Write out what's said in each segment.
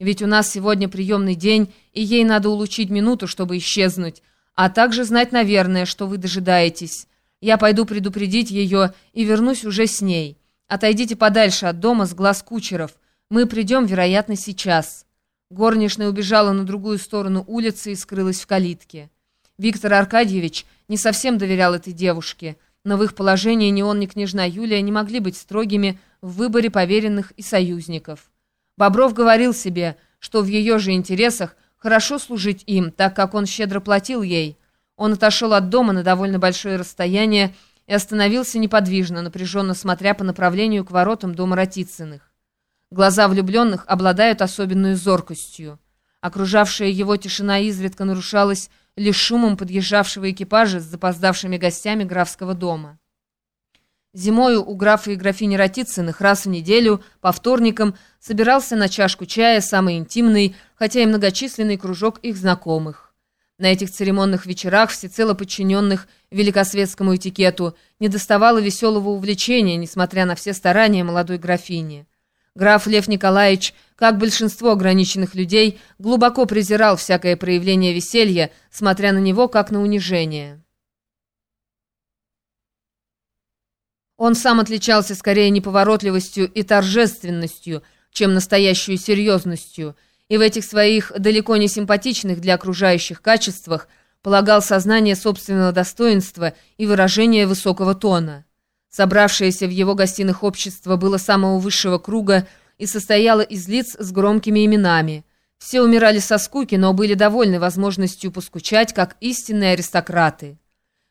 Ведь у нас сегодня приемный день, и ей надо улучить минуту, чтобы исчезнуть, а также знать, наверное, что вы дожидаетесь. Я пойду предупредить ее и вернусь уже с ней. Отойдите подальше от дома с глаз кучеров. Мы придем, вероятно, сейчас». Горничная убежала на другую сторону улицы и скрылась в калитке. Виктор Аркадьевич не совсем доверял этой девушке, но в их положении ни он, ни княжна Юлия не могли быть строгими в выборе поверенных и союзников. Бобров говорил себе, что в ее же интересах хорошо служить им, так как он щедро платил ей. Он отошел от дома на довольно большое расстояние и остановился неподвижно, напряженно смотря по направлению к воротам дома Ратицыных. Глаза влюбленных обладают особенной зоркостью. Окружавшая его тишина изредка нарушалась лишь шумом подъезжавшего экипажа с запоздавшими гостями графского дома. Зимою у графа и графини Ратицыных раз в неделю, по вторникам, собирался на чашку чая самый интимный, хотя и многочисленный кружок их знакомых. На этих церемонных вечерах, всецело подчиненных великосветскому этикету, недоставало веселого увлечения, несмотря на все старания молодой графини. Граф Лев Николаевич, как большинство ограниченных людей, глубоко презирал всякое проявление веселья, смотря на него как на унижение. Он сам отличался скорее неповоротливостью и торжественностью, чем настоящей серьезностью, и в этих своих далеко не симпатичных для окружающих качествах полагал сознание собственного достоинства и выражение высокого тона. Собравшееся в его гостиных общество было самого высшего круга и состояло из лиц с громкими именами. Все умирали со скуки, но были довольны возможностью поскучать, как истинные аристократы.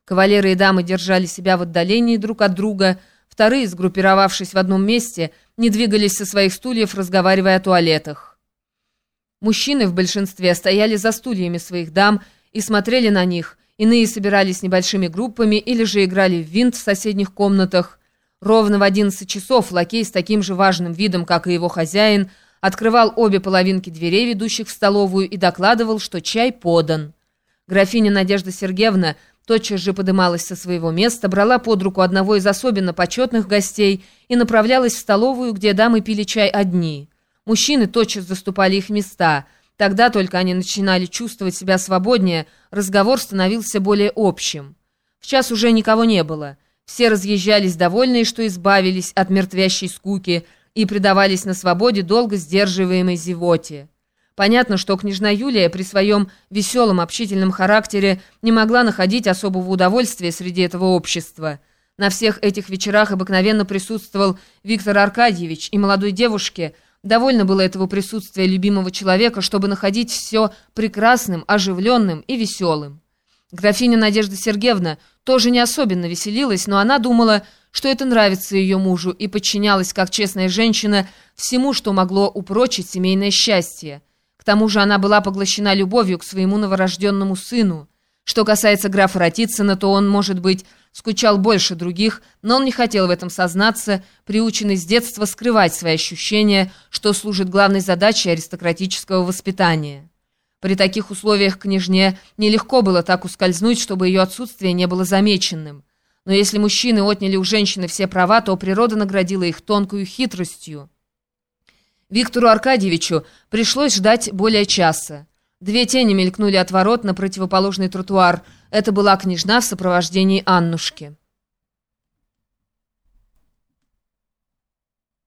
Кавалеры и дамы держали себя в отдалении друг от друга, вторые, сгруппировавшись в одном месте, не двигались со своих стульев, разговаривая о туалетах. Мужчины в большинстве стояли за стульями своих дам и смотрели на них, иные собирались небольшими группами или же играли в винт в соседних комнатах. Ровно в 11 часов лакей с таким же важным видом, как и его хозяин, открывал обе половинки дверей, ведущих в столовую, и докладывал, что чай подан. Графиня Надежда Сергеевна тотчас же подымалась со своего места, брала под руку одного из особенно почетных гостей и направлялась в столовую, где дамы пили чай одни. Мужчины тотчас заступали их места. Тогда только они начинали чувствовать себя свободнее, разговор становился более общим. В час уже никого не было. Все разъезжались довольные, что избавились от мертвящей скуки и предавались на свободе долго сдерживаемой зевоте. Понятно, что княжна Юлия при своем веселом общительном характере не могла находить особого удовольствия среди этого общества. На всех этих вечерах обыкновенно присутствовал Виктор Аркадьевич, и молодой девушке довольно было этого присутствия любимого человека, чтобы находить все прекрасным, оживленным и веселым. Графиня Надежда Сергеевна тоже не особенно веселилась, но она думала, что это нравится ее мужу, и подчинялась, как честная женщина, всему, что могло упрочить семейное счастье. К тому же она была поглощена любовью к своему новорожденному сыну. Что касается графа Ратицына, то он, может быть, скучал больше других, но он не хотел в этом сознаться, приученный с детства скрывать свои ощущения, что служит главной задачей аристократического воспитания. При таких условиях княжне нелегко было так ускользнуть, чтобы ее отсутствие не было замеченным. Но если мужчины отняли у женщины все права, то природа наградила их тонкую хитростью. Виктору Аркадьевичу пришлось ждать более часа. Две тени мелькнули от ворот на противоположный тротуар. Это была княжна в сопровождении Аннушки.